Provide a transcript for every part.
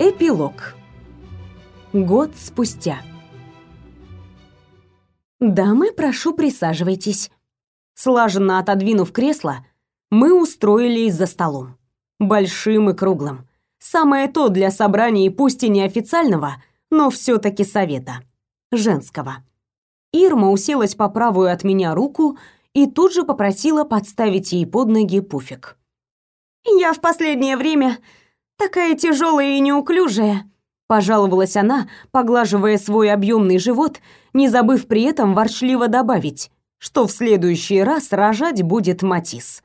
Эпилог. Год спустя. «Дамы, прошу, присаживайтесь». Слаженно отодвинув кресло, мы устроились за столом. Большим и круглым. Самое то для собраний пусть и неофициального, но все таки совета. Женского. Ирма уселась по правую от меня руку и тут же попросила подставить ей под ноги пуфик. «Я в последнее время такая тяжелая и неуклюжая», пожаловалась она, поглаживая свой объемный живот, не забыв при этом ворчливо добавить, что в следующий раз рожать будет Матис.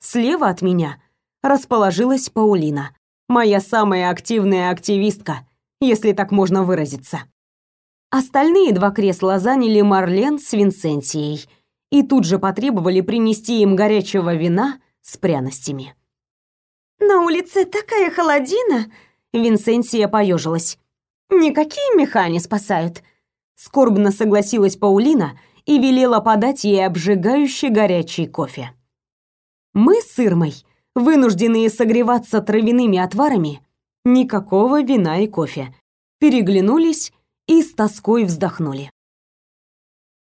Слева от меня расположилась Паулина, моя самая активная активистка, если так можно выразиться. Остальные два кресла заняли Марлен с Винсентией и тут же потребовали принести им горячего вина с пряностями. «На улице такая холодина!» Винсентия поежилась. «Никакие меха не спасают!» Скорбно согласилась Паулина и велела подать ей обжигающий горячий кофе. Мы с Ирмой, вынужденные согреваться травяными отварами, никакого вина и кофе, переглянулись и с тоской вздохнули.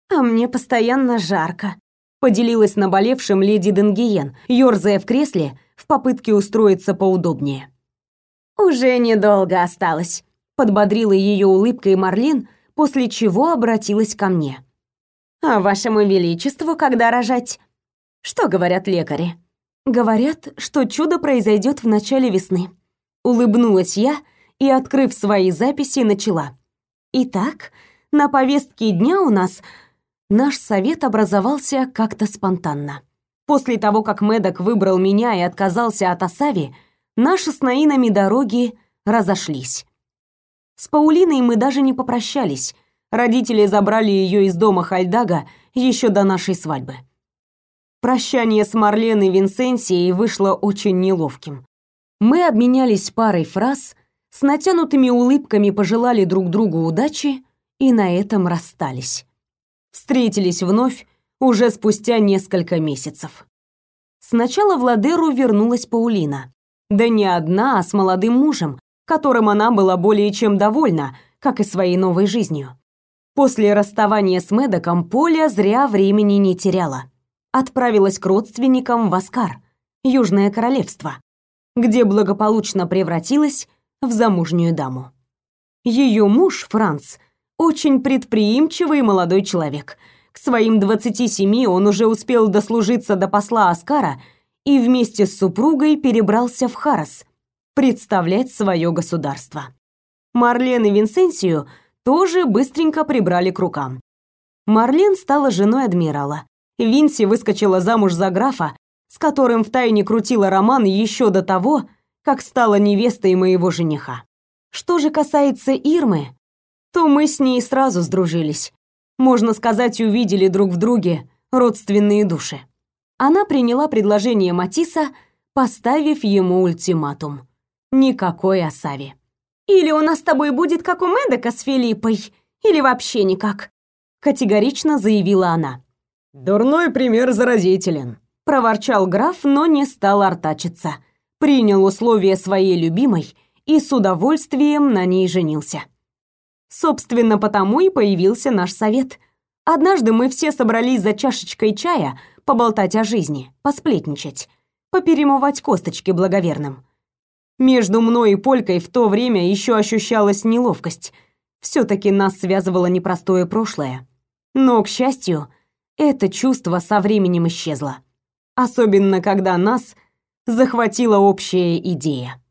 «А мне постоянно жарко», — поделилась наболевшим леди Денгиен, ёрзая в кресле в попытке устроиться поудобнее. «Уже недолго осталось», — подбодрила ее улыбкой Марлин, после чего обратилась ко мне. «А вашему величеству когда рожать?» «Что говорят лекари?» «Говорят, что чудо произойдет в начале весны». Улыбнулась я и, открыв свои записи, начала. Итак, на повестке дня у нас наш совет образовался как-то спонтанно. После того, как Медок выбрал меня и отказался от Асави, наши с Наинами дороги разошлись. С Паулиной мы даже не попрощались. Родители забрали ее из дома Хальдага еще до нашей свадьбы. Прощание с Марлен и Винсенсией вышло очень неловким. Мы обменялись парой фраз, с натянутыми улыбками пожелали друг другу удачи и на этом расстались. Встретились вновь уже спустя несколько месяцев. Сначала в Ладеру вернулась Паулина. Да не одна, а с молодым мужем, которым она была более чем довольна, как и своей новой жизнью. После расставания с Медоком Поля зря времени не теряла. Отправилась к родственникам в Аскар, Южное королевство, где благополучно превратилась в замужнюю даму. Ее муж, Франц, очень предприимчивый молодой человек. К своим 27 он уже успел дослужиться до посла Аскара и вместе с супругой перебрался в Харас представлять свое государство. Марлен и Винсенсию тоже быстренько прибрали к рукам. Марлен стала женой адмирала. Винси выскочила замуж за графа, с которым втайне крутила роман еще до того, как стала невестой моего жениха. Что же касается Ирмы, то мы с ней сразу сдружились. Можно сказать, увидели друг в друге родственные души. Она приняла предложение Матиса, поставив ему ультиматум. Никакой Асави. «Или у нас с тобой будет как у Медека с Филиппой, или вообще никак», категорично заявила она. «Дурной пример заразителен», проворчал граф, но не стал артачиться принял условия своей любимой и с удовольствием на ней женился. Собственно, потому и появился наш совет. Однажды мы все собрались за чашечкой чая поболтать о жизни, посплетничать, поперемывать косточки благоверным. Между мной и Полькой в то время еще ощущалась неловкость. все таки нас связывало непростое прошлое. Но, к счастью, это чувство со временем исчезло. Особенно, когда нас – захватила общая идея.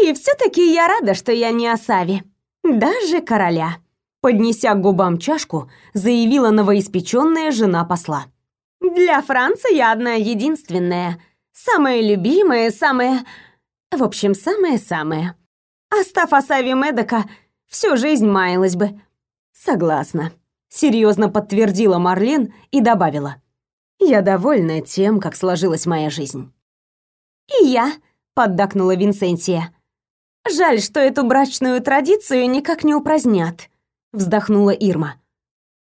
«И все-таки я рада, что я не Асави. Даже короля», поднеся к губам чашку, заявила новоиспеченная жена посла. «Для Франции я одна единственная. Самая любимая, самая... В общем, самая-самая. Остав Асави Медока, всю жизнь маялась бы». «Согласна», — серьезно подтвердила Марлен и добавила. Я довольна тем, как сложилась моя жизнь. И я, поддакнула Винсентия. Жаль, что эту брачную традицию никак не упразднят, вздохнула Ирма.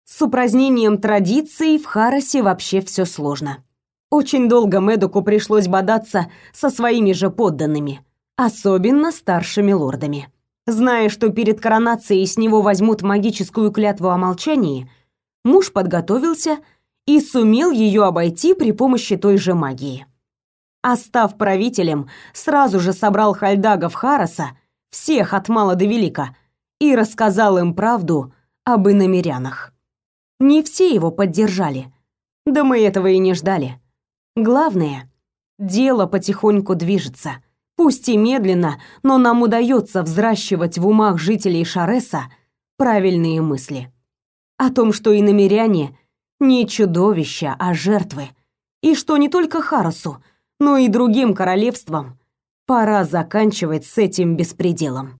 С упразднением традиций в Харосе вообще все сложно. Очень долго Медуку пришлось бодаться со своими же подданными, особенно старшими лордами. Зная, что перед коронацией с него возьмут магическую клятву о молчании, муж подготовился и сумел ее обойти при помощи той же магии. А став правителем, сразу же собрал хальдагов Хараса, всех от мала до велика, и рассказал им правду об иномерянах. Не все его поддержали. Да мы этого и не ждали. Главное, дело потихоньку движется. Пусть и медленно, но нам удается взращивать в умах жителей Шареса правильные мысли. О том, что иномеряне не чудовища, а жертвы. И что не только Харасу, но и другим королевствам пора заканчивать с этим беспределом.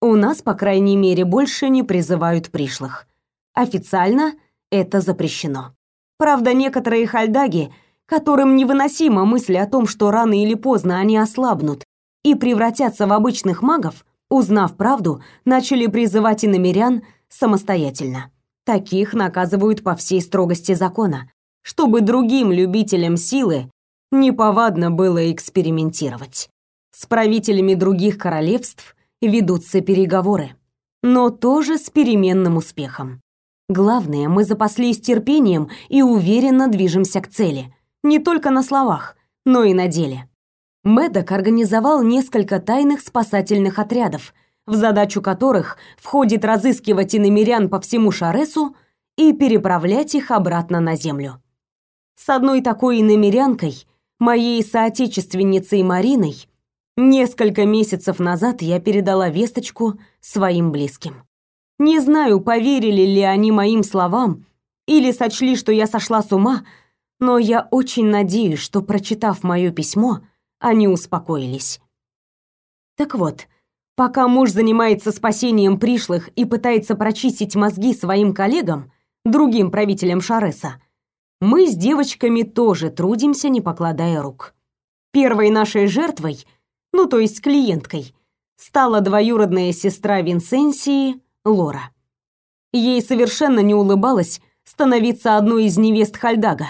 У нас, по крайней мере, больше не призывают пришлых. Официально это запрещено. Правда, некоторые хальдаги, которым невыносима мысль о том, что рано или поздно они ослабнут и превратятся в обычных магов, узнав правду, начали призывать иномерян самостоятельно. Таких наказывают по всей строгости закона, чтобы другим любителям силы неповадно было экспериментировать. С правителями других королевств ведутся переговоры, но тоже с переменным успехом. Главное, мы запаслись терпением и уверенно движемся к цели, не только на словах, но и на деле. Медок организовал несколько тайных спасательных отрядов – в задачу которых входит разыскивать иномерян по всему Шаресу и переправлять их обратно на землю. С одной такой иномерянкой, моей соотечественницей Мариной, несколько месяцев назад я передала весточку своим близким. Не знаю, поверили ли они моим словам или сочли, что я сошла с ума, но я очень надеюсь, что, прочитав мое письмо, они успокоились. Так вот, Пока муж занимается спасением пришлых и пытается прочистить мозги своим коллегам, другим правителям Шареса, мы с девочками тоже трудимся, не покладая рук. Первой нашей жертвой, ну то есть клиенткой, стала двоюродная сестра Винсенсии Лора. Ей совершенно не улыбалось становиться одной из невест Хальдага,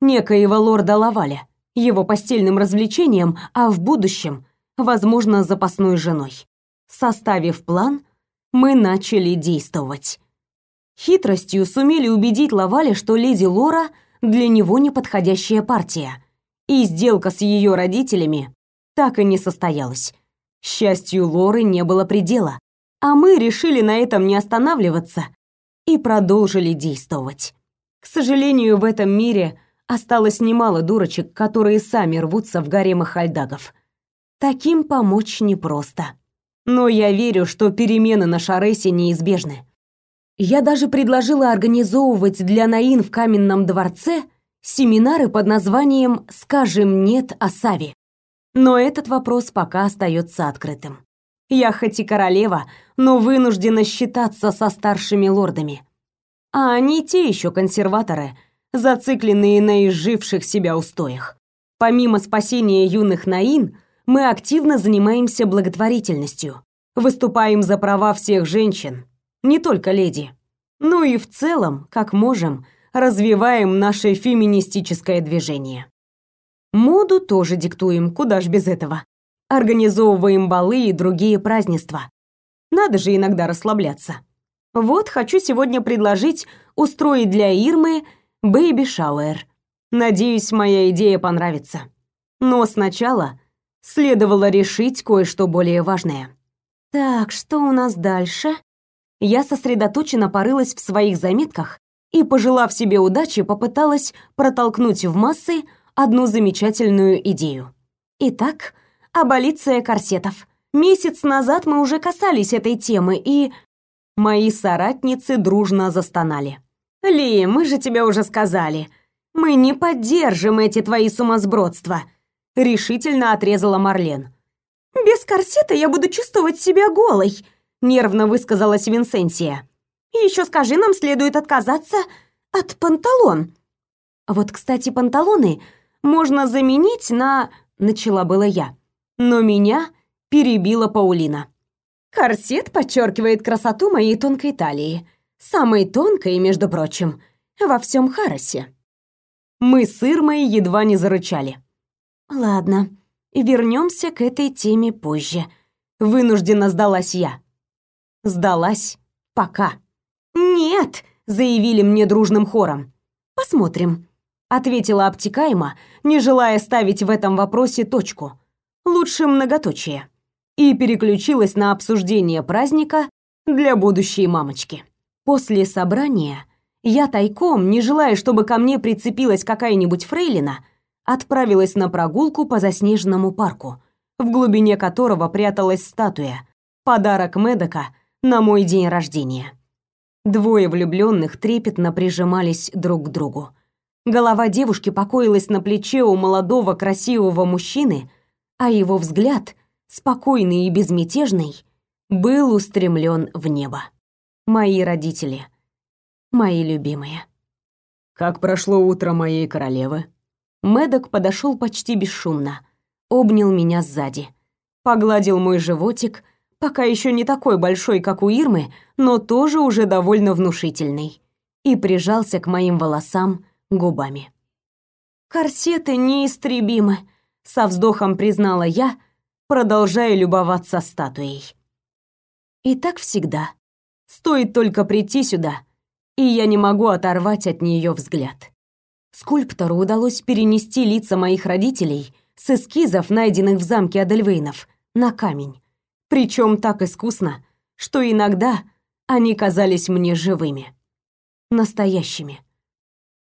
некоего лорда Лаваля, его постельным развлечением, а в будущем, возможно, запасной женой. Составив план, мы начали действовать. Хитростью сумели убедить Лаваля, что леди Лора для него неподходящая партия, и сделка с ее родителями так и не состоялась. Счастью Лоры не было предела, а мы решили на этом не останавливаться и продолжили действовать. К сожалению, в этом мире осталось немало дурочек, которые сами рвутся в гаремы хальдагов. Таким помочь непросто но я верю, что перемены на Шаресе неизбежны. Я даже предложила организовывать для Наин в каменном дворце семинары под названием «Скажем нет Асави». Но этот вопрос пока остается открытым. Я хоть и королева, но вынуждена считаться со старшими лордами. А они те еще консерваторы, зацикленные на изживших себя устоях. Помимо спасения юных Наин, мы активно занимаемся благотворительностью. Выступаем за права всех женщин, не только леди. Ну и в целом, как можем, развиваем наше феминистическое движение. Моду тоже диктуем, куда ж без этого. Организовываем балы и другие празднества. Надо же иногда расслабляться. Вот хочу сегодня предложить устроить для Ирмы бэйби-шауэр. Надеюсь, моя идея понравится. Но сначала следовало решить кое-что более важное. Так, что у нас дальше? Я сосредоточенно порылась в своих заметках и, пожелав себе удачи, попыталась протолкнуть в массы одну замечательную идею. Итак, аболиция корсетов. Месяц назад мы уже касались этой темы, и мои соратницы дружно застонали. «Ли, мы же тебе уже сказали. Мы не поддержим эти твои сумасбродства», решительно отрезала Марлен. «Без корсета я буду чувствовать себя голой», нервно высказалась Винсенсия. «И еще скажи, нам следует отказаться от панталон». «Вот, кстати, панталоны можно заменить на...» начала было я. Но меня перебила Паулина. «Корсет подчеркивает красоту моей тонкой талии. Самой тонкой, между прочим, во всем Харосе». Мы с Ирмой едва не зарычали. «Ладно, Вернемся к этой теме позже. Вынуждена сдалась я. Сдалась пока. Нет, заявили мне дружным хором. Посмотрим, ответила обтекаемо, не желая ставить в этом вопросе точку. Лучше многоточие. И переключилась на обсуждение праздника для будущей мамочки. После собрания я тайком, не желая, чтобы ко мне прицепилась какая-нибудь фрейлина, отправилась на прогулку по заснеженному парку, в глубине которого пряталась статуя, подарок Медока на мой день рождения. Двое влюбленных трепетно прижимались друг к другу. Голова девушки покоилась на плече у молодого красивого мужчины, а его взгляд, спокойный и безмятежный, был устремлен в небо. Мои родители, мои любимые. Как прошло утро моей королевы? Медок подошел почти бесшумно, обнял меня сзади, погладил мой животик, пока еще не такой большой, как у Ирмы, но тоже уже довольно внушительный, и прижался к моим волосам губами. «Корсеты неистребимы», — со вздохом признала я, продолжая любоваться статуей. И так всегда. Стоит только прийти сюда, и я не могу оторвать от нее взгляд. Скульптору удалось перенести лица моих родителей с эскизов, найденных в замке Адельвейнов, на камень. Причем так искусно, что иногда они казались мне живыми. Настоящими.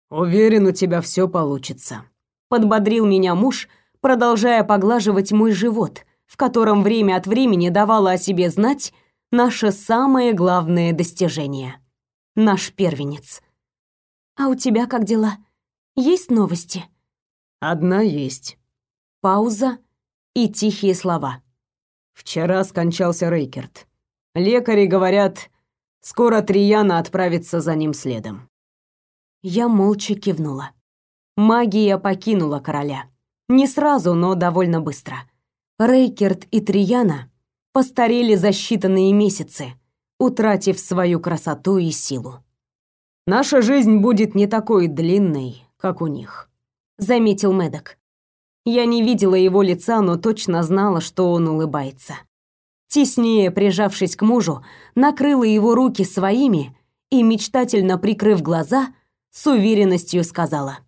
«Уверен, у тебя все получится», — подбодрил меня муж, продолжая поглаживать мой живот, в котором время от времени давало о себе знать наше самое главное достижение. Наш первенец. «А у тебя как дела?» Есть новости? Одна есть. Пауза и тихие слова. Вчера скончался Рейкерт. Лекари говорят, скоро Трияна отправится за ним следом. Я молча кивнула. Магия покинула короля. Не сразу, но довольно быстро. Рейкерт и Трияна постарели за считанные месяцы, утратив свою красоту и силу. Наша жизнь будет не такой длинной, как у них», — заметил Медок. Я не видела его лица, но точно знала, что он улыбается. Теснее прижавшись к мужу, накрыла его руки своими и, мечтательно прикрыв глаза, с уверенностью сказала.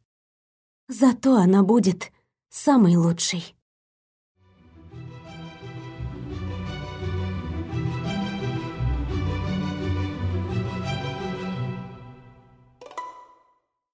«Зато она будет самой лучшей».